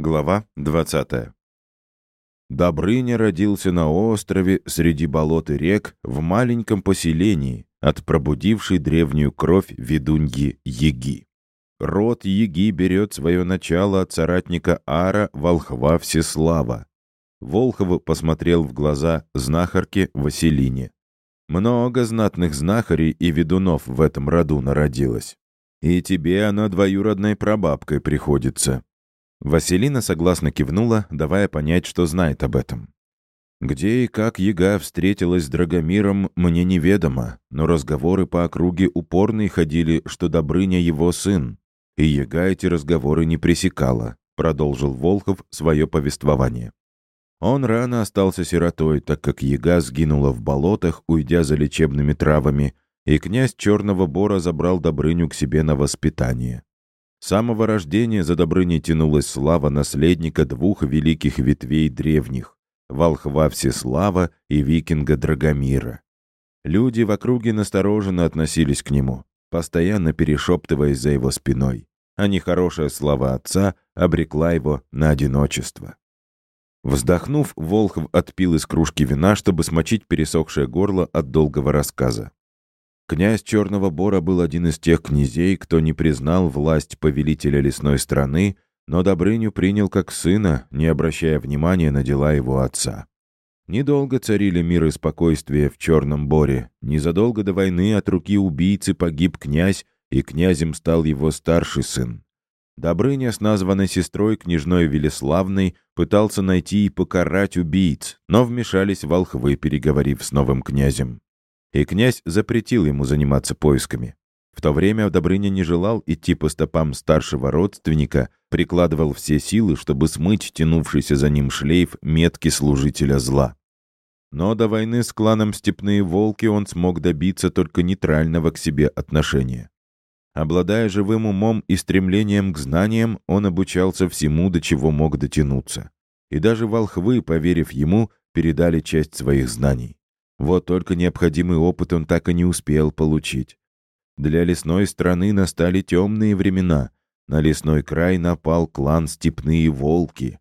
Глава 20. Добрыня родился на острове среди болот и рек в маленьком поселении от пробудившей древнюю кровь ведуньи Еги. Род Еги берет свое начало от соратника Ара Волхва Всеслава. Волхов посмотрел в глаза знахарке Василине. Много знатных знахарей и ведунов в этом роду народилось. И тебе она двоюродной прабабкой приходится. Василина согласно кивнула, давая понять, что знает об этом. Где и как Яга встретилась с Драгомиром, мне неведомо, но разговоры по округе упорные ходили, что Добрыня его сын. И Яга эти разговоры не пресекала, продолжил Волхов свое повествование. Он рано остался сиротой, так как Яга сгинула в болотах, уйдя за лечебными травами, и князь Черного Бора забрал Добрыню к себе на воспитание. С самого рождения за Добрыней тянулась слава наследника двух великих ветвей древних — волхва Всеслава и викинга Драгомира. Люди в округе настороженно относились к нему, постоянно перешептываясь за его спиной, а нехорошая слава отца обрекла его на одиночество. Вздохнув, Волхов отпил из кружки вина, чтобы смочить пересохшее горло от долгого рассказа. Князь Черного Бора был один из тех князей, кто не признал власть повелителя лесной страны, но Добрыню принял как сына, не обращая внимания на дела его отца. Недолго царили мир и спокойствие в Черном Боре. Незадолго до войны от руки убийцы погиб князь, и князем стал его старший сын. Добрыня с названной сестрой, княжной Велеславной, пытался найти и покарать убийц, но вмешались волхвы, переговорив с новым князем и князь запретил ему заниматься поисками. В то время Добрыня не желал идти по стопам старшего родственника, прикладывал все силы, чтобы смыть тянувшийся за ним шлейф метки служителя зла. Но до войны с кланом «Степные волки» он смог добиться только нейтрального к себе отношения. Обладая живым умом и стремлением к знаниям, он обучался всему, до чего мог дотянуться. И даже волхвы, поверив ему, передали часть своих знаний. Вот только необходимый опыт он так и не успел получить. Для лесной страны настали темные времена. На лесной край напал клан «Степные волки».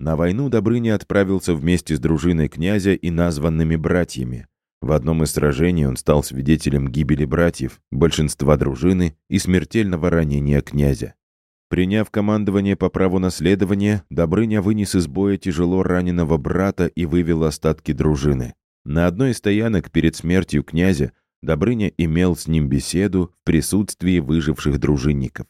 На войну Добрыня отправился вместе с дружиной князя и названными братьями. В одном из сражений он стал свидетелем гибели братьев, большинства дружины и смертельного ранения князя. Приняв командование по праву наследования, Добрыня вынес из боя тяжело раненого брата и вывел остатки дружины. На одной из стоянок перед смертью князя Добрыня имел с ним беседу в присутствии выживших дружинников.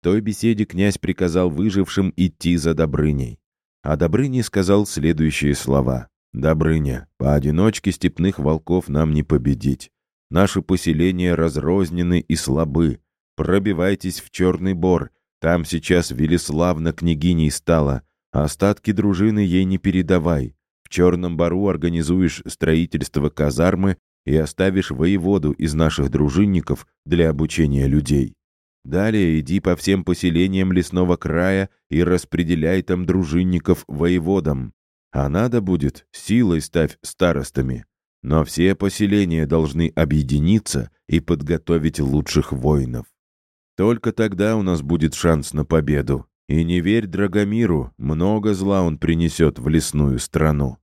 В той беседе князь приказал выжившим идти за Добрыней. А Добрыне сказал следующие слова. «Добрыня, поодиночке степных волков нам не победить. Наши поселения разрознены и слабы. Пробивайтесь в Черный Бор. Там сейчас Велеславна княгиней стала. Остатки дружины ей не передавай. Черном Бару организуешь строительство казармы и оставишь воеводу из наших дружинников для обучения людей. Далее иди по всем поселениям лесного края и распределяй там дружинников воеводам. А надо будет, силой ставь старостами. Но все поселения должны объединиться и подготовить лучших воинов. Только тогда у нас будет шанс на победу. И не верь Драгомиру, много зла он принесет в лесную страну.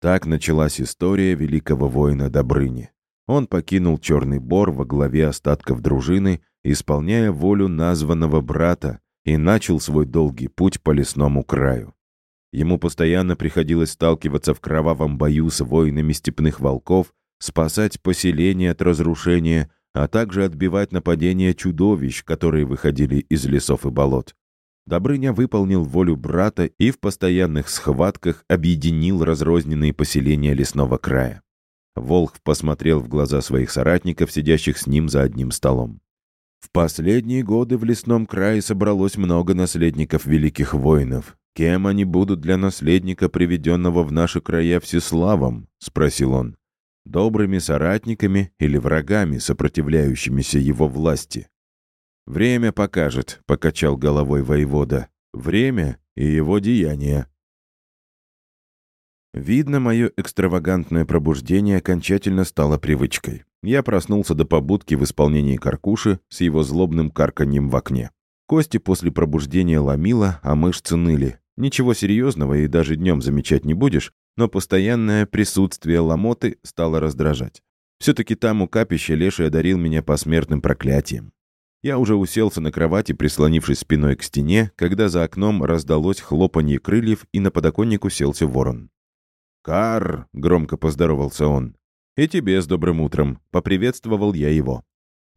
Так началась история великого воина Добрыни. Он покинул Черный Бор во главе остатков дружины, исполняя волю названного брата, и начал свой долгий путь по лесному краю. Ему постоянно приходилось сталкиваться в кровавом бою с воинами степных волков, спасать поселение от разрушения, а также отбивать нападения чудовищ, которые выходили из лесов и болот. Добрыня выполнил волю брата и в постоянных схватках объединил разрозненные поселения лесного края. Волхв посмотрел в глаза своих соратников, сидящих с ним за одним столом. В последние годы в лесном крае собралось много наследников великих воинов. Кем они будут для наследника, приведенного в наши края всеславом? — спросил он. Добрыми соратниками или врагами, сопротивляющимися его власти? «Время покажет», — покачал головой воевода. «Время и его деяния». Видно, мое экстравагантное пробуждение окончательно стало привычкой. Я проснулся до побудки в исполнении Каркуши с его злобным карканьем в окне. Кости после пробуждения ломило, а мышцы ныли. Ничего серьезного и даже днем замечать не будешь, но постоянное присутствие ломоты стало раздражать. Все-таки там у капища Леший одарил меня посмертным проклятием. Я уже уселся на кровати, прислонившись спиной к стене, когда за окном раздалось хлопанье крыльев, и на подоконник уселся ворон. «Кар!» — громко поздоровался он. «И тебе с добрым утром!» — поприветствовал я его.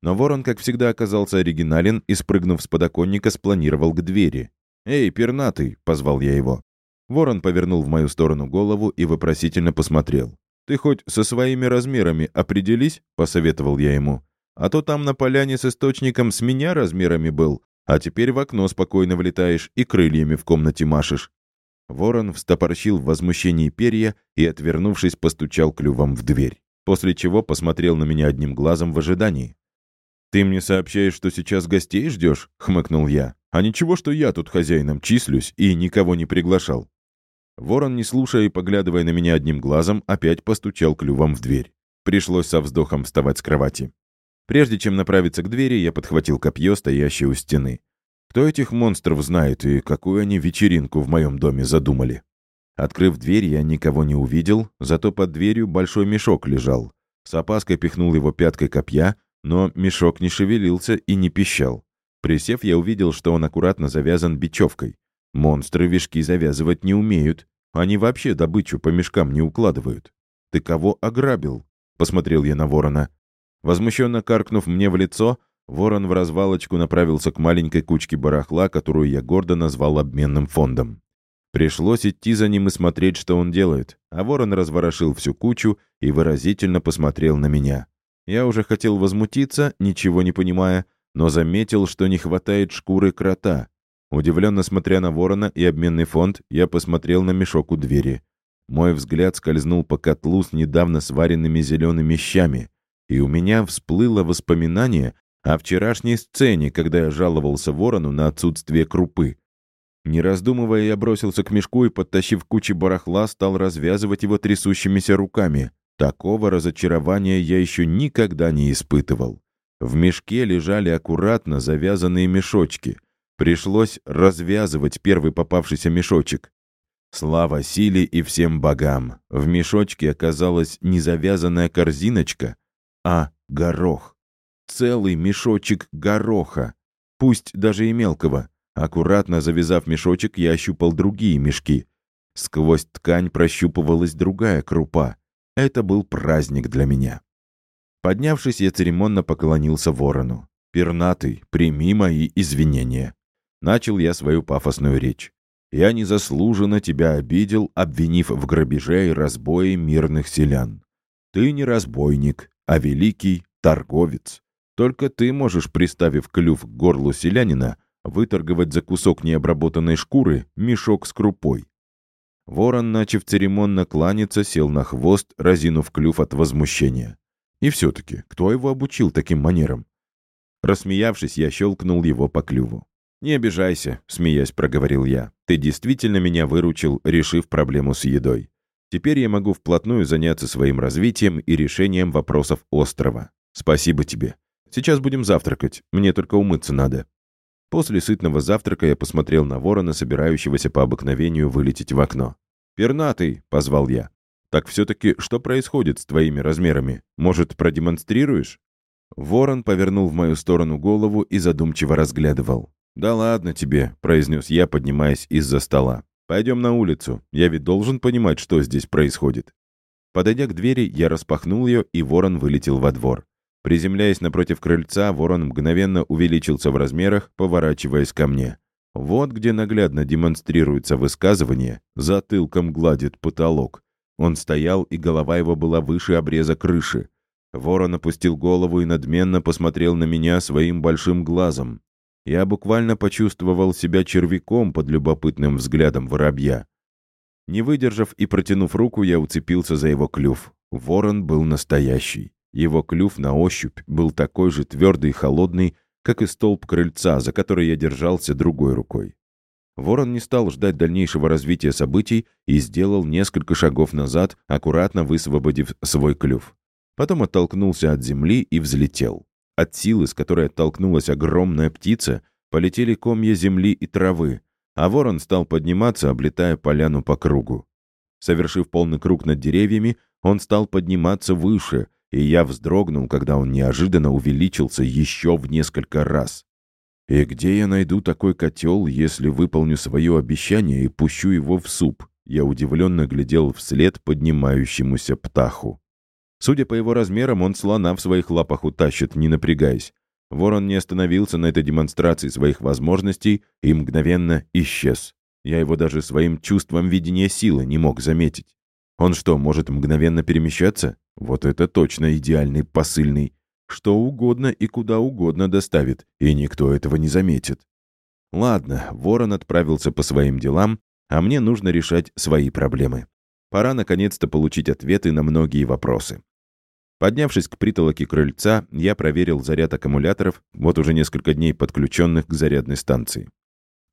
Но ворон, как всегда, оказался оригинален и, спрыгнув с подоконника, спланировал к двери. «Эй, пернатый!» — позвал я его. Ворон повернул в мою сторону голову и вопросительно посмотрел. «Ты хоть со своими размерами определись?» — посоветовал я ему. «А то там на поляне с источником с меня размерами был, а теперь в окно спокойно влетаешь и крыльями в комнате машешь». Ворон встопорщил в возмущении перья и, отвернувшись, постучал клювом в дверь, после чего посмотрел на меня одним глазом в ожидании. «Ты мне сообщаешь, что сейчас гостей ждешь?» — хмыкнул я. «А ничего, что я тут хозяином числюсь и никого не приглашал». Ворон, не слушая и поглядывая на меня одним глазом, опять постучал клювом в дверь. Пришлось со вздохом вставать с кровати. Прежде чем направиться к двери, я подхватил копье, стоящее у стены. Кто этих монстров знает и какую они вечеринку в моем доме задумали? Открыв дверь, я никого не увидел, зато под дверью большой мешок лежал. С опаской пихнул его пяткой копья, но мешок не шевелился и не пищал. Присев, я увидел, что он аккуратно завязан бечевкой. Монстры вишки завязывать не умеют. Они вообще добычу по мешкам не укладывают. «Ты кого ограбил?» — посмотрел я на ворона. Возмущенно каркнув мне в лицо, ворон в развалочку направился к маленькой кучке барахла, которую я гордо назвал обменным фондом. Пришлось идти за ним и смотреть, что он делает, а ворон разворошил всю кучу и выразительно посмотрел на меня. Я уже хотел возмутиться, ничего не понимая, но заметил, что не хватает шкуры крота. Удивленно смотря на ворона и обменный фонд, я посмотрел на мешок у двери. Мой взгляд скользнул по котлу с недавно сваренными зелеными щами, и у меня всплыло воспоминание о вчерашней сцене, когда я жаловался ворону на отсутствие крупы. Не раздумывая, я бросился к мешку и, подтащив кучи барахла, стал развязывать его трясущимися руками. Такого разочарования я еще никогда не испытывал. В мешке лежали аккуратно завязанные мешочки. Пришлось развязывать первый попавшийся мешочек. Слава силе и всем богам! В мешочке оказалась не завязанная корзиночка, а горох. Целый мешочек гороха. Пусть даже и мелкого. Аккуратно завязав мешочек, я ощупал другие мешки. Сквозь ткань прощупывалась другая крупа. Это был праздник для меня. Поднявшись, я церемонно поклонился ворону. «Пернатый, прими мои извинения». Начал я свою пафосную речь. «Я незаслуженно тебя обидел, обвинив в грабеже и разбое мирных селян. Ты не разбойник, а великий торговец. Только ты можешь, приставив клюв к горлу селянина, выторговать за кусок необработанной шкуры мешок с крупой. Ворон, начав церемонно кланяться, сел на хвост, разинув клюв от возмущения. И все-таки, кто его обучил таким манерам? Рассмеявшись, я щелкнул его по клюву. «Не обижайся», — смеясь проговорил я. «Ты действительно меня выручил, решив проблему с едой. Теперь я могу вплотную заняться своим развитием и решением вопросов острова. Спасибо тебе. Сейчас будем завтракать, мне только умыться надо». После сытного завтрака я посмотрел на ворона, собирающегося по обыкновению вылететь в окно. «Пернатый!» — позвал я. «Так все-таки что происходит с твоими размерами? Может, продемонстрируешь?» Ворон повернул в мою сторону голову и задумчиво разглядывал. «Да ладно тебе», — произнес я, поднимаясь из-за стола. «Пойдем на улицу. Я ведь должен понимать, что здесь происходит». Подойдя к двери, я распахнул ее, и ворон вылетел во двор. Приземляясь напротив крыльца, ворон мгновенно увеличился в размерах, поворачиваясь ко мне. Вот где наглядно демонстрируется высказывание «затылком гладит потолок». Он стоял, и голова его была выше обреза крыши. Ворон опустил голову и надменно посмотрел на меня своим большим глазом. Я буквально почувствовал себя червяком под любопытным взглядом воробья. Не выдержав и протянув руку, я уцепился за его клюв. Ворон был настоящий. Его клюв на ощупь был такой же твердый и холодный, как и столб крыльца, за который я держался другой рукой. Ворон не стал ждать дальнейшего развития событий и сделал несколько шагов назад, аккуратно высвободив свой клюв. Потом оттолкнулся от земли и взлетел. От силы, с которой оттолкнулась огромная птица, Полетели комья земли и травы, а ворон стал подниматься, облетая поляну по кругу. Совершив полный круг над деревьями, он стал подниматься выше, и я вздрогнул, когда он неожиданно увеличился еще в несколько раз. И где я найду такой котел, если выполню свое обещание и пущу его в суп? Я удивленно глядел вслед поднимающемуся птаху. Судя по его размерам, он слона в своих лапах утащит, не напрягаясь. Ворон не остановился на этой демонстрации своих возможностей и мгновенно исчез. Я его даже своим чувством видения силы не мог заметить. Он что, может мгновенно перемещаться? Вот это точно идеальный посыльный. Что угодно и куда угодно доставит, и никто этого не заметит. Ладно, ворон отправился по своим делам, а мне нужно решать свои проблемы. Пора наконец-то получить ответы на многие вопросы. Поднявшись к притолоке крыльца, я проверил заряд аккумуляторов, вот уже несколько дней подключенных к зарядной станции.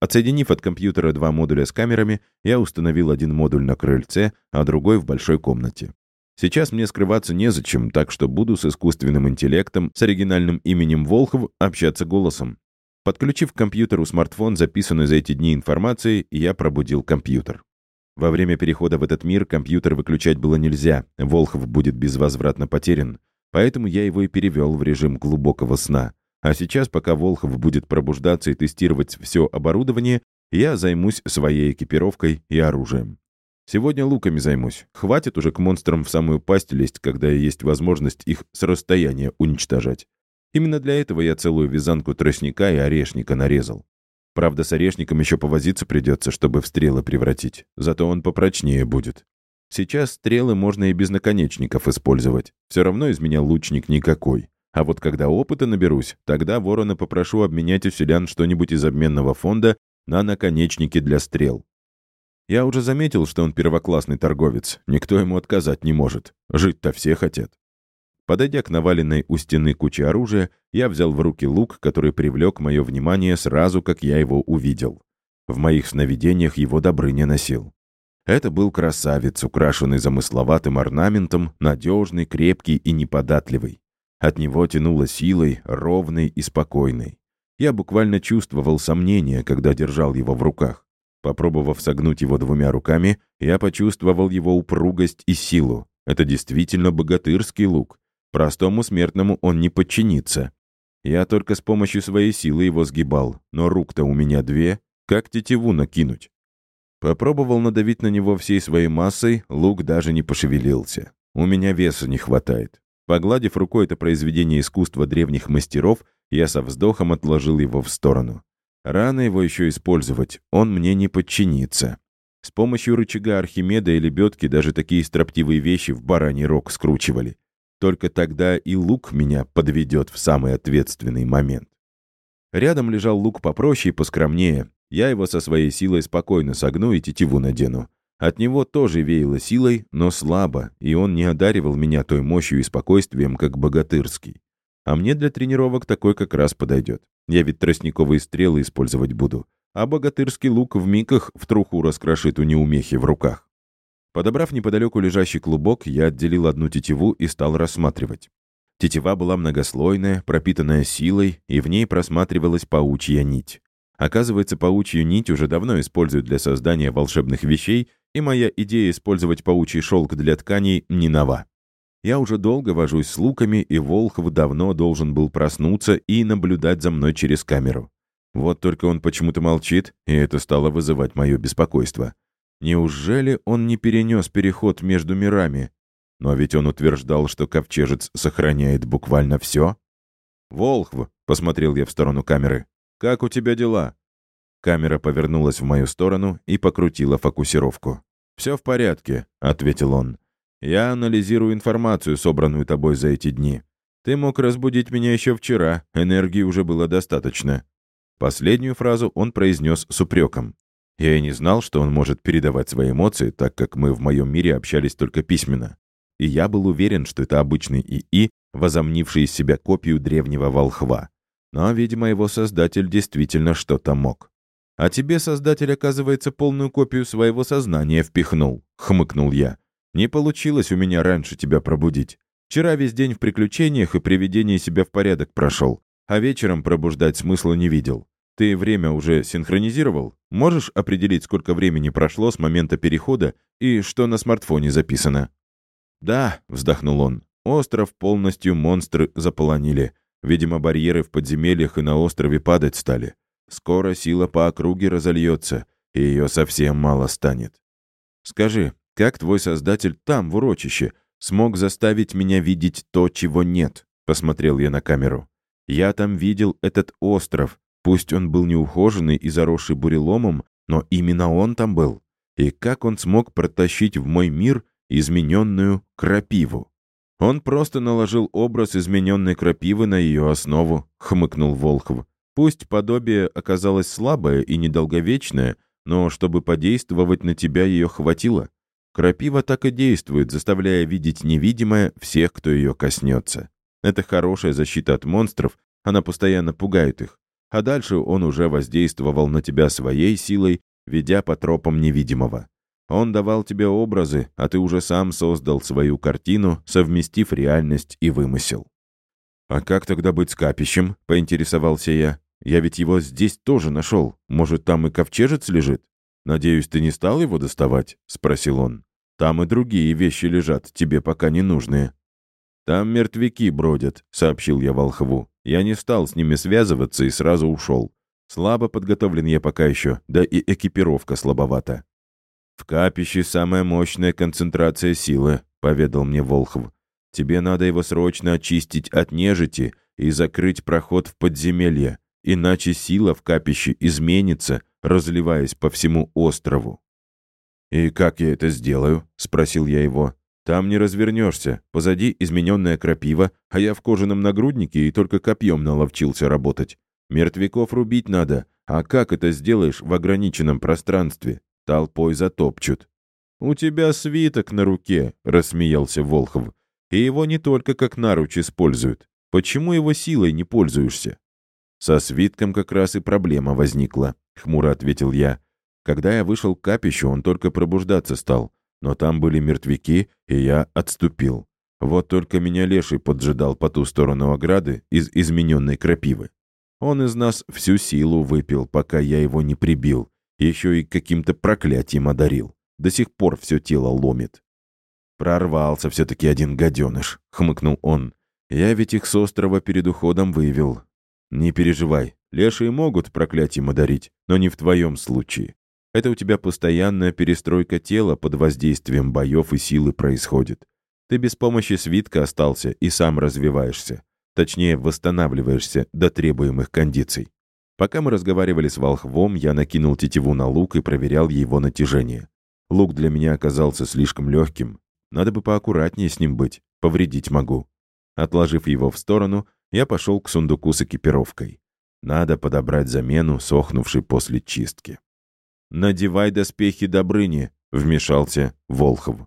Отсоединив от компьютера два модуля с камерами, я установил один модуль на крыльце, а другой в большой комнате. Сейчас мне скрываться незачем, так что буду с искусственным интеллектом с оригинальным именем Волхов общаться голосом. Подключив к компьютеру смартфон, записанный за эти дни информацией, я пробудил компьютер. Во время перехода в этот мир компьютер выключать было нельзя, Волхов будет безвозвратно потерян, поэтому я его и перевел в режим глубокого сна. А сейчас, пока Волхов будет пробуждаться и тестировать все оборудование, я займусь своей экипировкой и оружием. Сегодня луками займусь. Хватит уже к монстрам в самую пасть лезть, когда есть возможность их с расстояния уничтожать. Именно для этого я целую вязанку тростника и орешника нарезал. Правда, с орешником еще повозиться придется, чтобы в стрелы превратить. Зато он попрочнее будет. Сейчас стрелы можно и без наконечников использовать. Все равно из меня лучник никакой. А вот когда опыта наберусь, тогда ворона попрошу обменять у селян что-нибудь из обменного фонда на наконечники для стрел. Я уже заметил, что он первоклассный торговец. Никто ему отказать не может. Жить-то все хотят. Подойдя к наваленной у стены куче оружия, я взял в руки лук, который привлек мое внимание сразу, как я его увидел. В моих сновидениях его Добрыня носил. Это был красавец, украшенный замысловатым орнаментом, надежный, крепкий и неподатливый. От него тянуло силой, ровной и спокойной. Я буквально чувствовал сомнение, когда держал его в руках. Попробовав согнуть его двумя руками, я почувствовал его упругость и силу. Это действительно богатырский лук. Простому смертному он не подчинится. Я только с помощью своей силы его сгибал, но рук-то у меня две. Как тетиву накинуть? Попробовал надавить на него всей своей массой, лук даже не пошевелился. У меня веса не хватает. Погладив рукой это произведение искусства древних мастеров, я со вздохом отложил его в сторону. Рано его еще использовать, он мне не подчинится. С помощью рычага Архимеда и лебедки даже такие строптивые вещи в бараний рог скручивали. Только тогда и лук меня подведет в самый ответственный момент. Рядом лежал лук попроще и поскромнее. Я его со своей силой спокойно согну и тетиву надену. От него тоже веяло силой, но слабо, и он не одаривал меня той мощью и спокойствием, как богатырский. А мне для тренировок такой как раз подойдет. Я ведь тростниковые стрелы использовать буду, а богатырский лук в миках в труху раскрошит у неумехи в руках. Подобрав неподалеку лежащий клубок, я отделил одну тетиву и стал рассматривать. Тетива была многослойная, пропитанная силой, и в ней просматривалась паучья нить. Оказывается, паучью нить уже давно используют для создания волшебных вещей, и моя идея использовать паучий шелк для тканей не нова. Я уже долго вожусь с луками, и Волхов давно должен был проснуться и наблюдать за мной через камеру. Вот только он почему-то молчит, и это стало вызывать мое беспокойство. Неужели он не перенес переход между мирами? Но ведь он утверждал, что ковчежец сохраняет буквально все. «Волхв», — посмотрел я в сторону камеры, как у тебя дела?» Камера повернулась в мою сторону и покрутила фокусировку. «Все в порядке», — ответил он. «Я анализирую информацию, собранную тобой за эти дни. Ты мог разбудить меня еще вчера, энергии уже было достаточно». Последнюю фразу он произнес с упреком. Я и не знал, что он может передавать свои эмоции, так как мы в моем мире общались только письменно. И я был уверен, что это обычный ИИ, возомнивший из себя копию древнего волхва. Но, видимо, его создатель действительно что-то мог. «А тебе создатель, оказывается, полную копию своего сознания впихнул», — хмыкнул я. «Не получилось у меня раньше тебя пробудить. Вчера весь день в приключениях и приведении себя в порядок прошел, а вечером пробуждать смысла не видел. Ты время уже синхронизировал? Можешь определить, сколько времени прошло с момента перехода и что на смартфоне записано?» «Да», — вздохнул он, — «остров полностью монстры заполонили. Видимо, барьеры в подземельях и на острове падать стали. Скоро сила по округе разольется, и ее совсем мало станет. Скажи, как твой создатель там, в урочище, смог заставить меня видеть то, чего нет?» Посмотрел я на камеру. «Я там видел этот остров. Пусть он был неухоженный и заросший буреломом, но именно он там был. И как он смог протащить в мой мир измененную крапиву?» «Он просто наложил образ измененной крапивы на ее основу», — хмыкнул Волхов. «Пусть подобие оказалось слабое и недолговечное, но чтобы подействовать на тебя ее хватило. Крапива так и действует, заставляя видеть невидимое всех, кто ее коснется. Это хорошая защита от монстров, она постоянно пугает их. А дальше он уже воздействовал на тебя своей силой, ведя по тропам невидимого. Он давал тебе образы, а ты уже сам создал свою картину, совместив реальность и вымысел. «А как тогда быть с капищем?» — поинтересовался я. «Я ведь его здесь тоже нашел. Может, там и ковчежец лежит? Надеюсь, ты не стал его доставать?» — спросил он. «Там и другие вещи лежат, тебе пока не нужные». «Там мертвяки бродят», — сообщил я Волхву. Я не стал с ними связываться и сразу ушел. Слабо подготовлен я пока еще, да и экипировка слабовата. «В капище самая мощная концентрация силы», — поведал мне Волхов. «Тебе надо его срочно очистить от нежити и закрыть проход в подземелье, иначе сила в капище изменится, разливаясь по всему острову». «И как я это сделаю?» — спросил я его. «Там не развернешься. Позади измененная крапива, а я в кожаном нагруднике и только копьем наловчился работать. Мертвяков рубить надо, а как это сделаешь в ограниченном пространстве? Толпой затопчут. «У тебя свиток на руке», — рассмеялся Волхов. «И его не только как наруч используют. Почему его силой не пользуешься?» «Со свитком как раз и проблема возникла», — хмуро ответил я. «Когда я вышел к капищу, он только пробуждаться стал. Но там были мертвяки, и я отступил. Вот только меня леший поджидал по ту сторону ограды из измененной крапивы. Он из нас всю силу выпил, пока я его не прибил, еще и каким-то проклятием одарил. До сих пор все тело ломит. «Прорвался все-таки один гаденыш», — хмыкнул он. «Я ведь их с острова перед уходом вывел. Не переживай, лешие могут проклятием одарить, но не в твоем случае. Это у тебя постоянная перестройка тела под воздействием боев и силы происходит. Ты без помощи свитка остался и сам развиваешься. Точнее, восстанавливаешься до требуемых кондиций. Пока мы разговаривали с волхвом, я накинул тетиву на лук и проверял его натяжение. Лук для меня оказался слишком легким. Надо бы поаккуратнее с ним быть, повредить могу. Отложив его в сторону, я пошел к сундуку с экипировкой. Надо подобрать замену, сохнувшей после чистки. «Надевай доспехи Добрыни», — вмешался Волхов.